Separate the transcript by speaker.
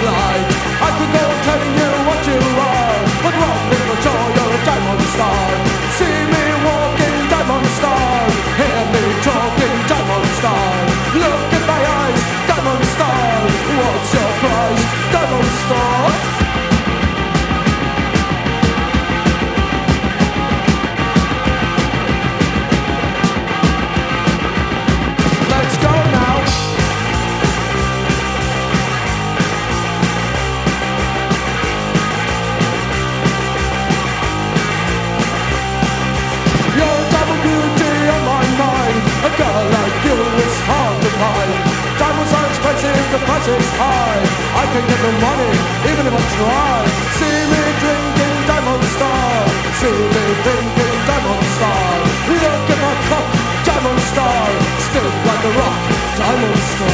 Speaker 1: I could go on telling you presses high. I can get the money, even if I try. See me drinking Diamond Star. See me drinking Diamond Star. Look don't get my cup, Diamond Star. Stiff like a rock, Diamond Star.